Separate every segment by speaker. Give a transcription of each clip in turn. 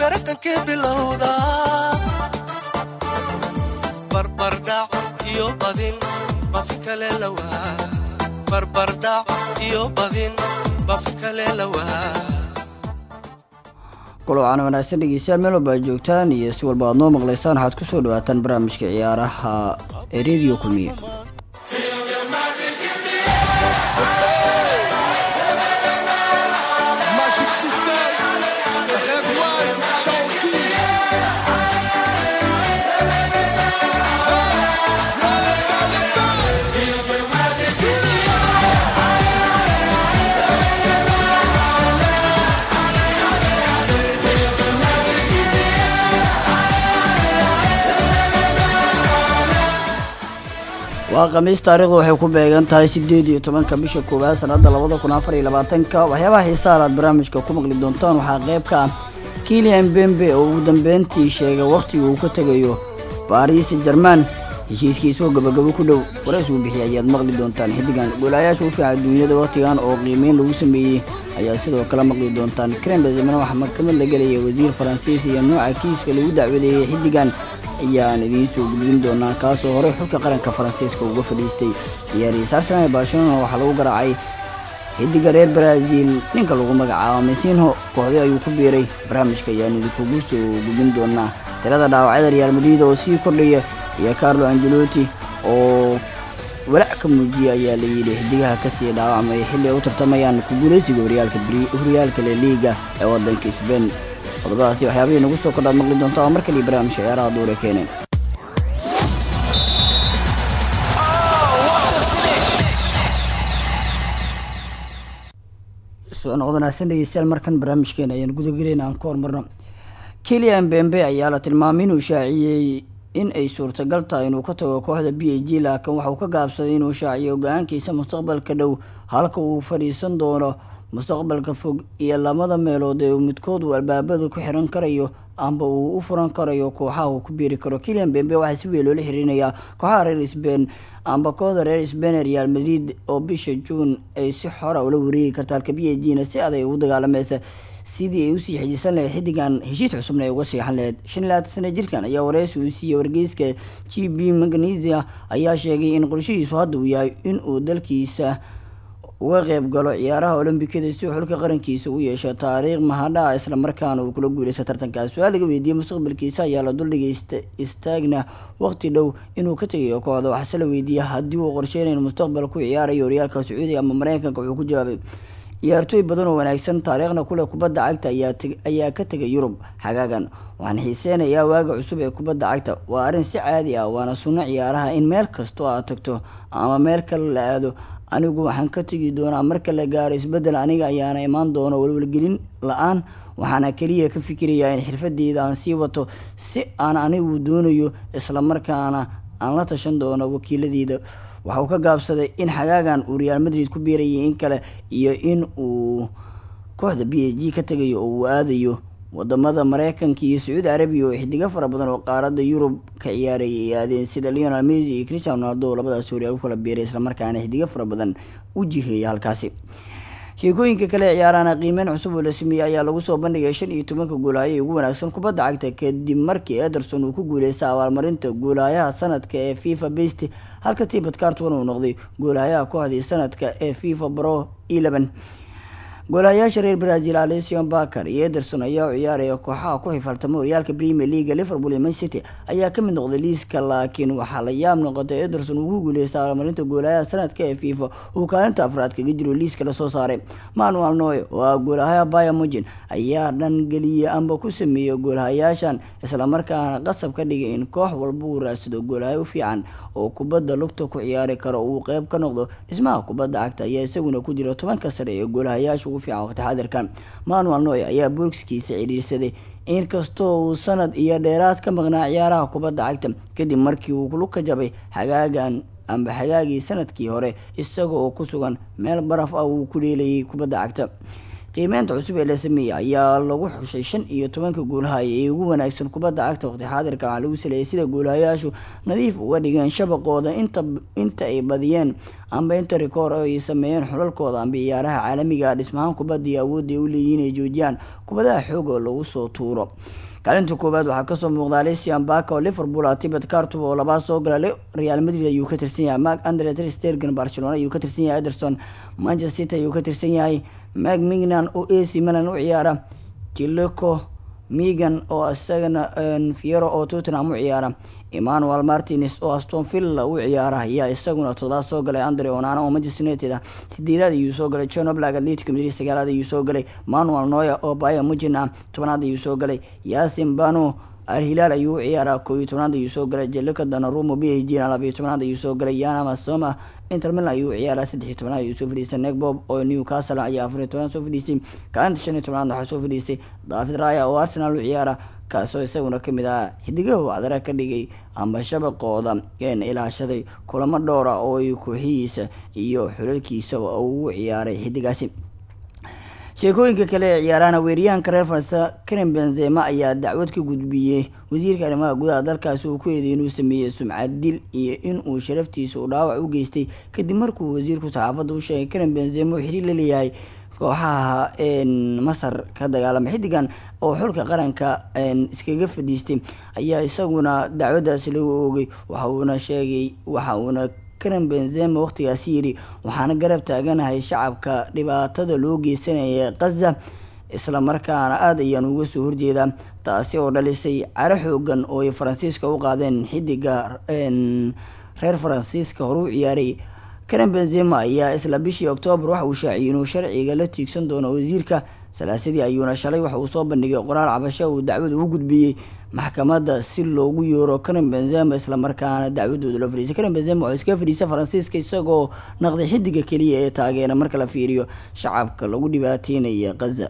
Speaker 1: baratankii bilowda barbardhac iyo badin bafi kale lawaa barbardhac iyo badin bafi kale lawaa
Speaker 2: kulwacan wanaagsan dhegeystayaal meel walba joogtaan iyo si walba aad noo maqlaysaan waxaad ku soo dhawaataan barnaamijka ciyaaraha ee rediyo kulmiye waa khamiis taarikhdu waxay ku beegan tahay sideed iyo tobanka bisha koowaad sanada labada kun afar iyo waxyaabaha xiisaha aad barnaamijka ku maqli doontaan waxaa qayb ka ah. Kilian bembe oo ugu dambeyntii sheegay wakhtiga uu ka tegayo baris jerman heshiiskiisoo gabagabo ku dhow warays uu bixiyay ayaad maqli doontaan. Xiddigan goolayaasha u fiican adduunyada wakhtigan oo qiimeyn lagu sameeyey ayaa sidoo kale maqli doontaan. Krem benzemana waxaa maxkamad la gelaya wasiir faransiis iyo nooca kiiska lagu dacwadeeyey xiddigan ayaan idiin soo gudbin doonaa kaasoo horey xulka qaranka faransiiska uga fadhiistay. Ciyaarihiis arsenal ee barcelona waxaa lagu garaacay xiddiga reer brazil. Ninka lagu magacaabo mesinho kooxday ayuu ku biiray. Barnaamijka ayaan idinkugu soo gudbin doonaa. Tirada dhaawacyada real madrid oo sii kordhaya iyo carlo angeloti oo walaac ka muujiya ayaa la yidhi xidigaha ka sii dhaawacmaya xilli ay u tartamayaan ku guulaysiga horyaalka leliiga ee wadanka sbain qodobadaasi waxyaabihii nagu soo kordhaad maqli doonta oo mar kaliya barnaamijka ciyaaraha duure keeneen. Soo noqod wanaagsan dhegeystayaal markan barnaamijkeena ayaan gudagelayna aan ku hormarno kilian bembe ayaa la tilmaamay inuu shaaciyey in ay suurtagal tahay inuu ka tago kooxda b a g laakiin waxauu ka gaabsaday inuu shaaciyo go'aankiisa mustaqbalka dhow halka uu fadhiisan doono mustaqbalka fog iyo lamada meelood ee midkood uu albaabada ku xiran karayo amba uu u furan karayo kooxaha uu ku biiri karo. Kilian bembe waxaa si weyn loola xiriirinayaa kooxaha reer sbain amba kooxda reer sbain ee real madrid oo bisha juun ay si xora ula wareegi karta halka b g na si adag ugu dagaalamaysa sidii ay u sii xejisan lahayd xiddigan heshiis cusubna ay uga seexan lahayd. Shan iyo labaatan sana jirkan ayaa wareysi uu siiyey wargeyska g b magnesia. Ayaa sheegay in qorshihiisu hadda uu yahay in uu dalkiisa uga qeyb galo ciyaaraha olombikada si xulka qarankiisa u yeesho taariikh mahadhaca islamarkaana uu kula guuleysta tartankaas su'aal laga weydiiyey mustaqbalkiisa ayaa la duldhigay istaagna waqti dhow inuu ka tegayo kooxda. Waxaase la weydiiyey haddii uu qorsheynayn mustaqbal ku ciyaarayo horyaalka sacuudiga ama mareykanka wuxuu ku jawaabay. Ciyaartooy badan oo wanaagsan taariikhna kuleh kubadda cagta ayaa ka tegay yurub xagaagan. Waxaan xiiseynayaa waaga cusub ee kubadda cagta. Waa arrin si caadi ah waana sunno ciyaaraha in meel kastoo aad tagto ama meel kale la aado anigu waxaan ka tegi doonaa marka la gaaro isbeddel aniga ayaana imaan doono walwalgelin la'aan waxaana keliya ka fikirayaa in xirfadeyda aan sii wato si aan anigu doonayo islamarkaana aan la tashan doono wakiiladeyda waxa uu ka gaabsaday in xagaagan uu real madrid ku biirayay in kale iyo in uu kooxda b a g ka tegayo oo uu aadayo waddamada mareykanka iyo sacuudi carabiya oo xidigo fara badan oo qaarada yurub ka ciyaaraya ay aadeen sida leonel mesy iyo christian ronaldo labadaas horyaal ku kala biiray islamarkaana xidigo fara badan u jiheeya halkaasi. Sheekooyinka kale ciyaarana qiimeyn cusub oo la sameeyey ayaa lagu soo bandhigay shan iyo tobanka goolaayo ugu wanaagsan kubadda cagta kadib markii ederson uu ku guuleystay abaalmarinta goolaayaha sanadka ee fifa best halka tibet carton uu noqday goolaayaha kooxdii sanadka ee fifa bro eleven goolahayaasha reer brazil alison barker iyo ederson ayaa u ciyaaraya kooxaha ku xifaltama horyaalka premier leaga liverpool iyo man city ayaa ka mid noqday liiska laakiin waxaa la yaab noqotay ederson uu ku guuleystay abaalmarinta goolahayaha sanadka ee fifa uu kaalinta afraad kaga jiro liiska la soo saaray. Manuel noy oo ah goolahayaha bayamujin ayaa dhangeliyey amba ku sameeyey goolahayaashan islamarkaana qasab ka dhigay in koox walba uu raadsado goolahayo u fiican oo kubadda lugta ku ciyaari karo. Uu qeyb ka noqdo dhismaha kubadda cagta ayaa isaguna ku jira tobanka sare ee goolahayaasha ugu fiican waqti manuel noy ayaa boogskiisa cidhiirsaday inkastoo uu sanad iyo dheeraad ka maqnaa ciyaaraha kubadda cagta kadib markii uu luka jabay xagaagan amba xagaagii sannadkii hore isaga oo ku sugan meel baraf ah uu ku dheelayay kubadda cagta qiimeynta cusub ee la sameeyey ayaa lagu xushay shan iyo tobanka goolhaya ee ugu wanaagsan kubadda cagta waqti xaadirka waxaa lagu saleeyay sida goolhayaashu nadiif uga dhigeen shabaqooda inta ay badiyeen. Amba inta rikoor ay sameeyeen xulalkooda amba ciyaaraha caalamiga dhismahaan kubadda iyo awoodda ay u leeyihiin ay joojiyaan kubadaha xoog oo lagu soo tuuro. Kaalinta koowaad waxaa ka soo muuqda alesian baka oo liverpool ah tibet cartub oo labaad soo gala real madrid ayuu ka tirsan yahay. Mark andre tristergen barcelona ayuu ka tirsan yahay ederson manchester city ayuu ka tirsan yahay mag mignan oo ac milan u ciyaara. Jileco megan oo isagana fiero oo tottenham u ciyaara. Emmanuel martines oo aston villa u ciyaara. Ayaa isaguna todobaad soo galay andre onana oo manchester united ah sideedaad ayuu soo galay john oblag atletico madrid sagaalaad ayuu soo galay. Manuel noya oo baya mujin tobanaad ayuu soo galay. Yasin bano alhilaal ayuu u ciyaaraa koo iyo tobnaad ayuu soo galay jelika danarumo b h g labayo tobnaad ayuu soo galay yana masoma inter milan ayuu u ciyaaraa saddex iyo tobnaad ayuu soo fadhiistay negbob oo newcastle ayaa afar iyo tobnaad soo fadhiistay kaalinta shan iyo tobnaad waxaa soo fadhiistay david raya oo arsenal u ciyaara kaasoo isaguna ka mid ah xidigahu cadara ka dhigay amba shabaqooda een ilaashaday kulamo dhowra oo ay kooxihiisa iyo xulalkiisaba ugu ciyaaray xidigaasi sheekooyinka kale ee ciyaarahana weeryahanka reer faransa karim benzema ayaa dacwad ka gudbiyey. Wasiirka arrimaha gudaha dalkaasi uu ku eeday inuu sameeyey sumcad dil iyo in uu sharaftiisa uu dhaawac u geystay. Kadib markuu wasiirku saxaafadda u sheegay karim benzema uu xiriir la leeyahay kooxaha masar ka dagaalama xidigan oo xulka qaranka iskaga fadhiistay. Ayaa isaguna dacwaddaasi lagu oogay waxa uuna sheegay waxa uuna karim benzema waqtigaasi yidhi waxaana garab taaganahay shacabka dhibaatada loo geysanaya kaza isla markaana aada ayaan uga soo horjeedaa taasi oo dhalisay caro xoogan oo ay faransiiska u qaadeen xidiga reer faransiiska hore u ciyaaray karim benzema ayaa isla bishii oktoobar waxa uu shaaciyay inuu sharciga la tiigsan doono wasiirka. Salaasadii ayuuna shalay waxa uu soo bandhigay qoraal cabasho uu dacwada u gudbiyey. Maxkamadda si loogu yeero karim benzema islamarkaana dacwadooda loo fadhiisay karim benzema waxuu iskaga fadhiistay faransiiska isagoo naqday xidiga keliya ee taageera marka la fiiriyo shacabka lagu dhibaateynaya kaza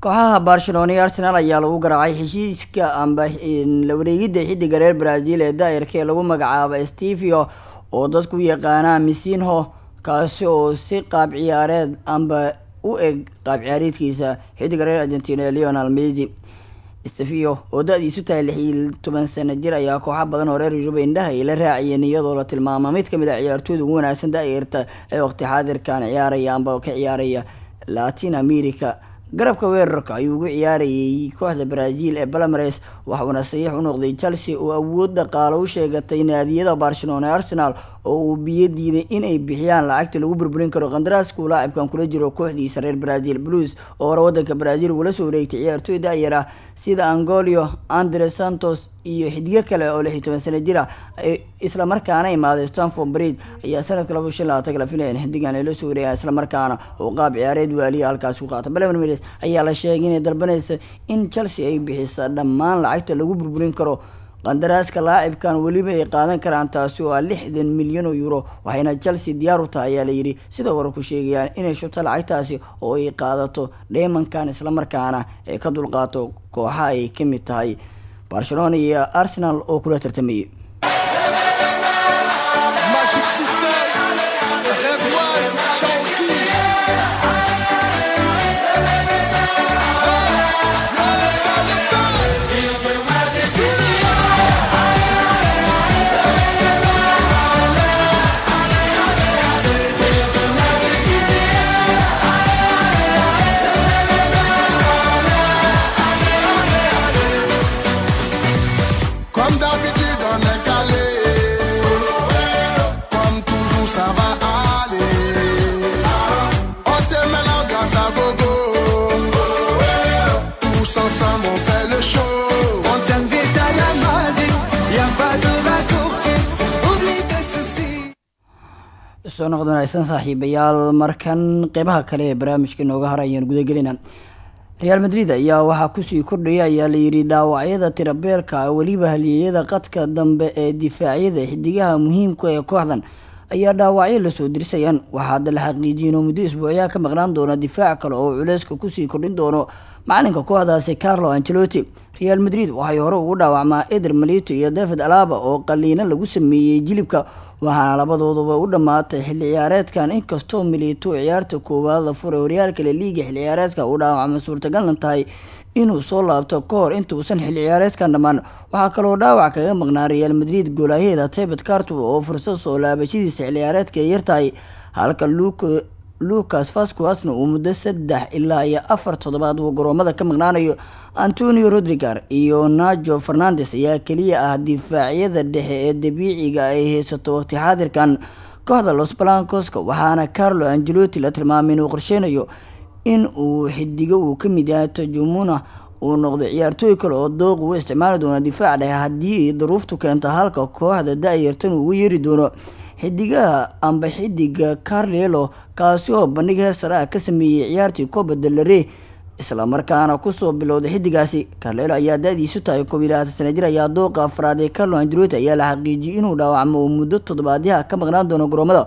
Speaker 2: kooxaha barcelona iyo arsenal ayaa lagu garaacay heshiiska amba la wareegidda xidiga reer brazil ee daa'irka ee lagu magacaaba stevio oo dadku yaqaanaa misinho kaasi oo si qaab ciyaareed amba u eg qaab ciyaareedkiisa xidiga reer argentina ee leonel messi. Stevio oo da-diisu tahay lix iyo toban sano jir ayaa kooxa badan oo reer yurub indhaha ay la raaciyeen iyadoo la tilmaama mid ka mid a ciyaartooyda ugu wanaagsan da-yarta ee waqti xaadirkan ciyaaraya amba ka ciyaaraya latin america garabka weerarka ayuu ugu ciyaarayay kooxda brazil ee balmares waxuuna saxiix u noqday chelsea oo awood dhaqaalo u sheegatay naadiyada barcelona ee arsenal oo uu biyo diiday inay bixiyaan lacagta lagu burburin karo qandaraaska uu laacibkan kula jiro kooxdiisa reer brazil blues oo hore wadanka brazil ugula soo wareegtay ciyaartooy da-yar ah sida angolio andre santos iyo xidigo kale oo lix iyo toban sano jir ah islamarkaana imaaday stanford bridge. Ayaa sanadka laba shan labaatan la filaya in xidigan ay la soo wareegaan islamarkaana uu qaab ciyaareed waaliya halkaasi ku qaata balemer miles ayaa la sheegay inay dalbanaysa in chelsea ay bixisa dhammaan lacagta lagu burburin karo qandaraaska laacibkan weliba ay qaadan karaan taasi oo ah lixdan milyan oo euro. Waxayna chelsea diyaar u tahay ayaa layidhi sida wararku sheegayaan inay shubto lacagtaasi oo ay qaadato dheemankan islamarkaana ay ka dulqaato kooxa ay ka mid tahay barcelona iyo arsenal oo kula tartamayay soo noqod wanaagsan saaxiibayaal. Markan qeybaha kale ee barnaamijka inooga hara gudagelina real madrid ayaa waxaa ku sii kordhaya ayaa layidhi dhaawacyada tirabeelka weliba halyeeyada qadka dambe ee difaacyada xidigaha muhiimka ee kooxdan ayaa dhaawacyo la soo dirsayaan. Waxaa hadda la xaqiijiyeen oo muddo isbuucyaa ka maqnaan doona difaac kale oo culeyska ku sii kordhin doono macalinka kooxdaasi carlo angelotti real madrid waxay hore ugu dhaawacmaa eder malito iyo david alaba oo qaliino lagu sameeyey jilibka waxaana labadooduba u dhammaatay xilli ciyaareedkan inkastoo milito ciyaarta koowaad la furay horyaalka la liiga xilli ciyaareedka uu dhaawacma suurtagalna tahay inuu soo laabto ka hor intuusan xilli ciyaareedkan dhammaan. Waxaa kaloo dhaawac kaga maqnaa real madrid goolaayaheeda tebet cartu oo fursad soo laabashadiisa xilli ciyaareedka ay yartahay halka luka lucas vasquasna uu muddo saddex ilaa iyo afar toddobaad uu garoomada ka maqnaanayo antonio rodriger iyo najo fernandes ayaa keliya ah difaacyada dhexe ee dabiiciga ay haysato waqti xaadirkan kooxda los balancosca waxaana carlo angelotti la tilmaamay inuu qorsheynayo in uu xidigo uu ka mid yahay tajumuna uu noqdo ciyaartooy kale oo dooq uu isticmaali doono difaac dhexe haddii daruuftu keento halka kooxda da-yartan ugu yeeri doono xidigaha amba xidiga carlelo kaasi oo bandhig heesar ah ka sameeyey ciyaartii coba delare islamarkaana ku soo bilowday xidigaasi carlelo ayaa da-diisu tahay koob sana jir ayaa dooqa afraad ee carlo angelotti ayaa la xaqiijiyey inuu dhaawacmo muddo toddobaadyaha ka maqnaan doono garoomada.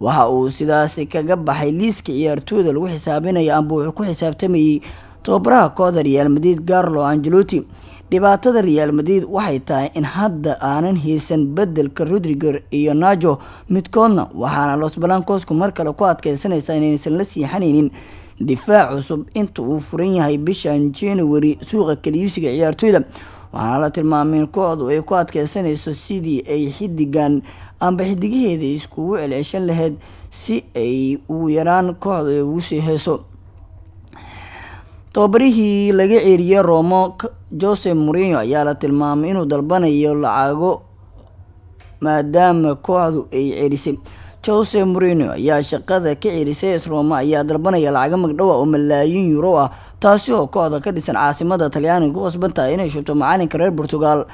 Speaker 2: Waxa uu sidaasi kaga baxay liiska ciyaartooyda lagu xisaabinaya amba wuxuu ku xisaabtamayey tababaraha kooxda real madrid carlo angelotti dhibaatada real madrid waxay tahay in hadda aanan haysan bedelka rodriger iyo najo midkoodna waxaana los balancosku mar kale ku adkeysanaysaa inaysan la siixanaynin difaac cusub inta uu furan yahay bishan january suuqa kaliibsiga ciyaartooyda waxaana la tilmaamay in kooxdu ay ku adkeysanayso sidii ay xidigan amba xidigaheeda iskugu celceshan lahayd si ay ugu yaraan kooxda ugu sii heyso tababarihii laga ceeriyey romo jose morino ayaa la tilmaamay inuu dalbanayo lacago maadaama kooxdu ay cerisay jose morino ayaa shaqada ka cerisay es roma ayaa dalbanaya lacago magdhowa oo malaayiin euro ah taasi oo kooxda ka dhisan caasimada talyaaniga ku qasban tahay inay shubto macalinka reer portugal.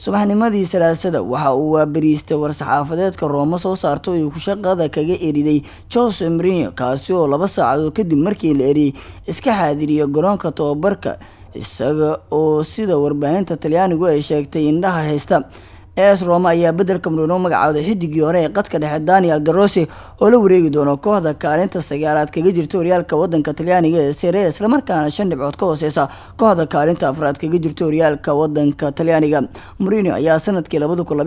Speaker 2: Subaxnimadii salaasada waxa uu waabariistay war-saxaafadeedka rooma soo saarta uu shaqada kaga eriday jose marino kaasi oo laba saacadood kadib markii la eriyey iska xaadiriya garoonka tababarka isaga oo sida warbaahinta talyaanigu ay sheegtay indhaha haysta es roma ayaa bedelka marino magacooday xidigii hore ee qadka dhexe daniel darose oo la wareegi doono kooxda kaalinta sagaalaad kaga jirta horyaalka wadanka talyaaniga ee sere islamarkaana shan dhibcood ka hooseysa kooxda kaalinta afraad kaga jirta horyaalka wadanka talyaaniga. Marino ayaa sannadkii labada kun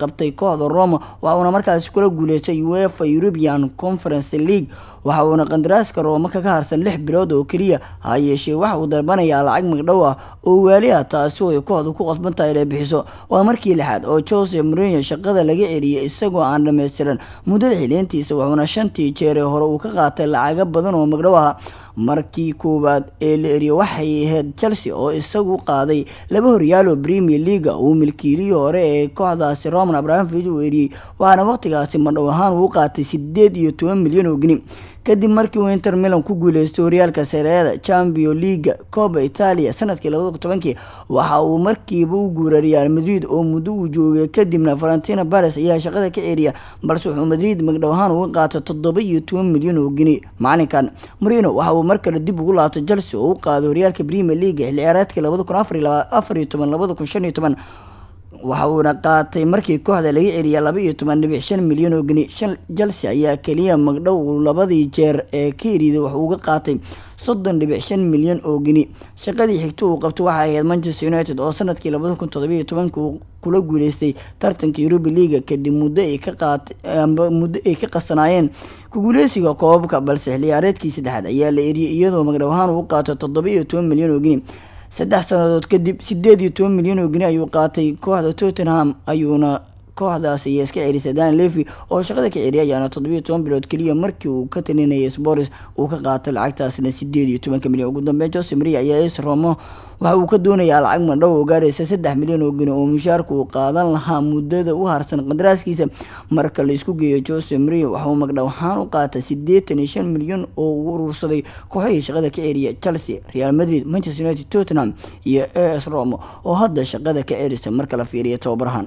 Speaker 2: qabtay kooxda roma waxa uuna markaasi kula guuleystay uefa european conference league waxa uuna qandaraaska rooma kaga harsan lix bilood oo keliya ha yeeshee waxa uu dalbanayaa lacag magdhow ah oo waali ah taasi oo ay kooxdu ku qasban inay bixiso. Waa markii lixaad oo jose marino shaqada laga celiyay isagoo aan dhammaystiran muddada xileentiisa wuxuuna shantii jeere hore uu ka qaatay lacago badan oo magdhow ah markii koowaad ee la eriyo waxay ahayd chelsea oo isagu qaaday laba horyaalo premier leaga uu milkiilihii hore ee kooxdaasi roman abrahamovich uu eriyey waxaana waqtigaasi madhow ahaan uu qaatay sideed iyo toban milyan oo geni kadib markii uu inter milan ku guuleystay horyaalka sareeda chambio leaga coba italia sannadkii labada kun tobankii waxa uu markiiba u guuray madrid oo muddo uu joogay. Kadibna valentina bares ayaa shaqada ka ceriya balse wuxuu madrid magdhow ahaan uga qaatay toddoba iyo toban milyan oo geni macalinkan marino waxa uu mar kale dib ugu laabtay chelsea oo u qaaday horyaalka premier leaga xilli ciyaareedkii labada kun afar iyo toban labada kun shan iyo toban waxa uuna qaatay markii kooxda laga celiya laba toban dhibic shan milyan oo geni. Chelsea ayaa keliya magdhow labadii jeer ee ka eriday wax qaatay soddon dhibic shan milyan oo geni. Shaqadii xigto uu qabto waxay ahayd manchester united oo sannadkii labada kun toddobiyo tobanka kula guuleystay tartanka yurubi leaga kadib muddo ay ka qaat muddo ay ka qasanaayeen kuguuleysiga koobabka balse xiliyaareedkii saddexaad ayaa la eriyey iyadoo magdhow ahaan uu qaato toddoba toban milyan oo geni saddex sannadood kadib sideed iyo toban milyan oo geni ayuu qaatay. Kooxda tottenham ayuuna kooxdaas ayaa iska cerisay dan levi oo shaqada ka ceriya ayaana toddobiyo toban bilood keliya markii uu ka talinayay sporis uu ka qaatay lacagtaasna sideed iyo tobanka milyan. Ugu dambeyn jose maria ayaa es romo waxa uu ka doonayaa lacag madhow oo gaaraysa saddex milyan oo geni oo mushaarka uu qaadan lahaa muddada u harsan qadaraaskiisa marka la isku geeyo jose maria waxa uu magdhow ahaan u qaatay siddeetan iyo shan milyan oo uu urursaday kooxihii shaqada ka ceriya chelsea real madrid manchester united tottenham iyo a s romo oo hadda shaqada ka cerisa marka la fiiriya tababarahan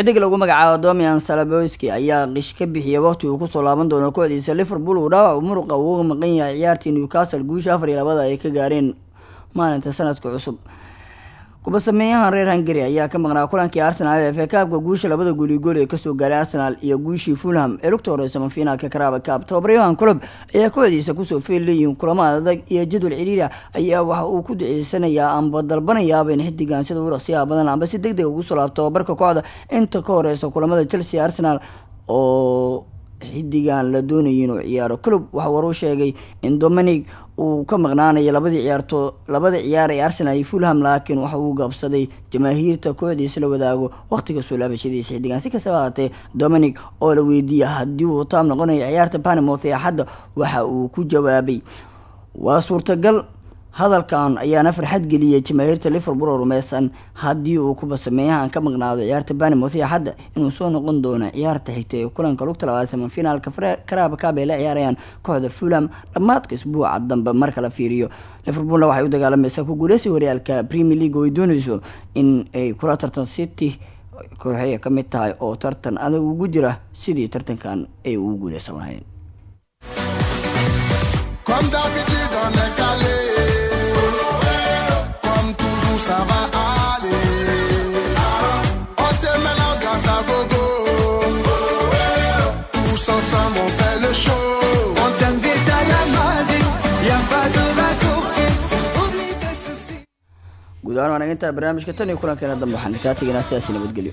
Speaker 2: xidig lagu magacaabo domian salaboski ayaa qish ka bixiyay waqti uu ku soo laaban doono kooxdiisa liverpool uu dhaawac muruqa uga maqan yahay ciyaartii newcastle guusha afar iyo labada ay ka gaareen maalinta sanadka cusub kubasameeyahan reer hungary ayaa ka maqnaa kulankii arsenal ee fekaabka guusha labada gooli gool ee ka soo gaaray arsenal iyo guushii fulham. Ee lugta hore samafinaalka karaaba kaab tababaryahan club ayaa kooxdiisa ku soo feelleeyihin kulamo adag iyo jadwal ciriira ayaa waxa uu ku duceysanayaa amba dalbanayaaba in xidigan sida u dhaqsiyaha badan amba si deg deg ugu soo laabto tababarka kooxda. Inta ka horeysa kulamada chelsea arsenal oo xidigan la doonayay inuu ciyaaro. Club waxa waruu sheegay in dominic uu ka maqnaanayo labadii ciyaarto labada ciyaar ee arsenal iyo fulham laakiin waxa uu gaabsaday jamaahiirta kooxdiisa la wadaago waqtiga soo laabashadiisa xidigan si kastaba haatee dominic oo la weydiiyey haddii uu taam noqonayo ciyaarta panimoth ee waxa uu ku jawaabay waa suurtagal hadalkan ayaana farxad geliyay jamaahiirta liverpool oo rumeysan haddii uu kuba sameeyahan ka maqnaado ciyaarta banimoth iyo xadda inuu soo noqon doono ciyaarta xigta ee kulanka lugta labaad samafinaalka karaaba kaab ay la ciyaarayaan kooxda fulham dhammaadka isbuuca dambe marka la fiiriyo. Liverpoolna waxay u dagaalamaysaa ku guuleysi horyaalka premier league oo ay in ay kula tartan city kooxay ka mid tahay oo tartan adag ugu jira. Sidii tartankan ay ugu guuleysan lahayn
Speaker 3: ça va aller. On te mélange grâce à gogo. Tous ensemble, on fait le show.
Speaker 4: On t'invite à la magie, y a pas de raccourci.
Speaker 2: Guud ahaan waan intaa barnaamijka tan iyo kulankeena dambe waxaan kaa tegaynaa sidaasi nabadgelyo